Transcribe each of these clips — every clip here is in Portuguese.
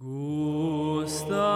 Gusta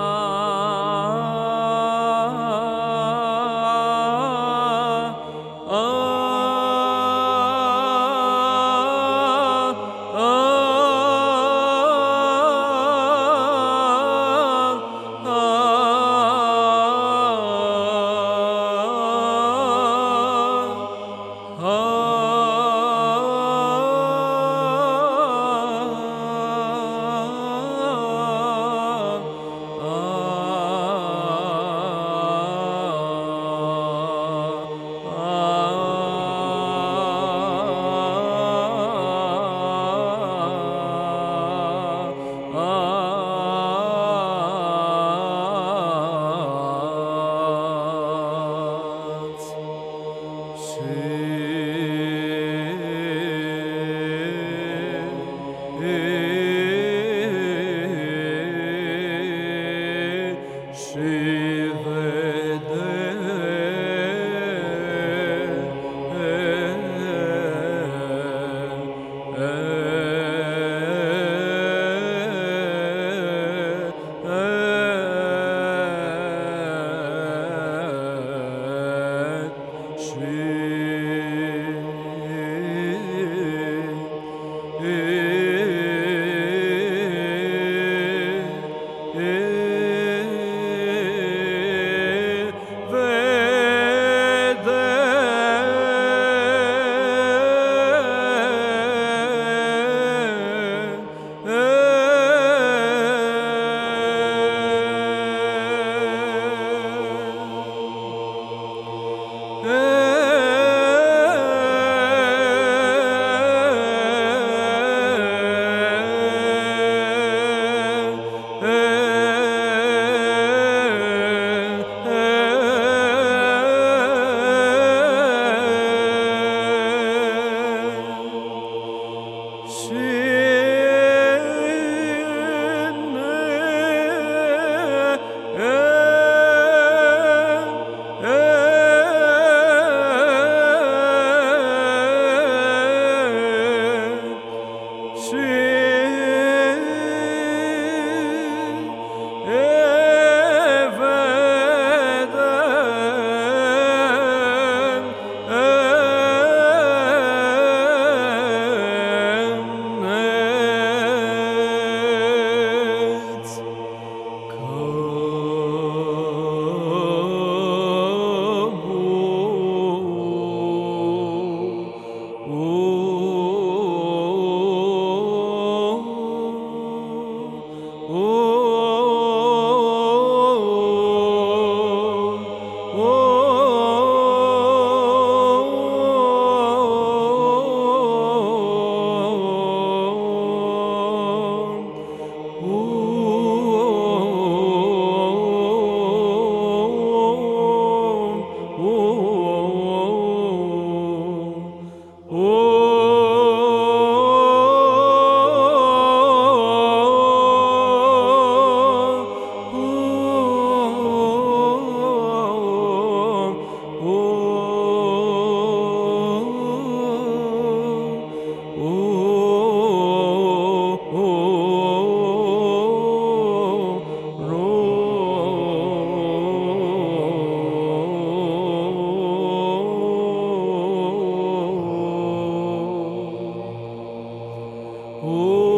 Alleluia.